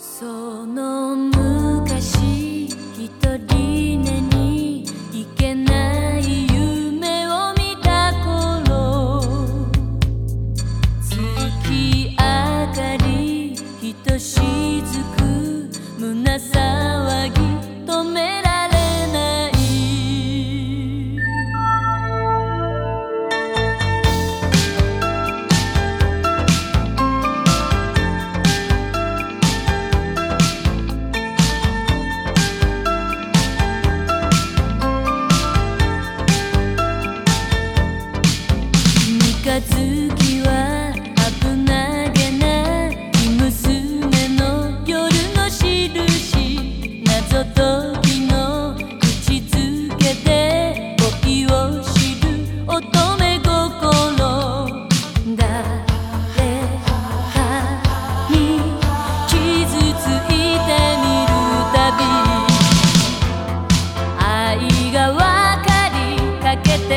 その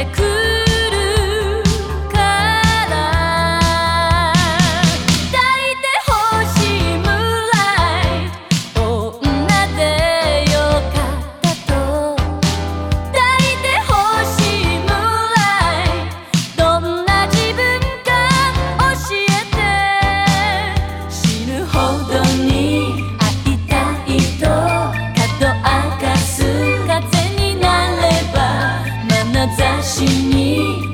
く你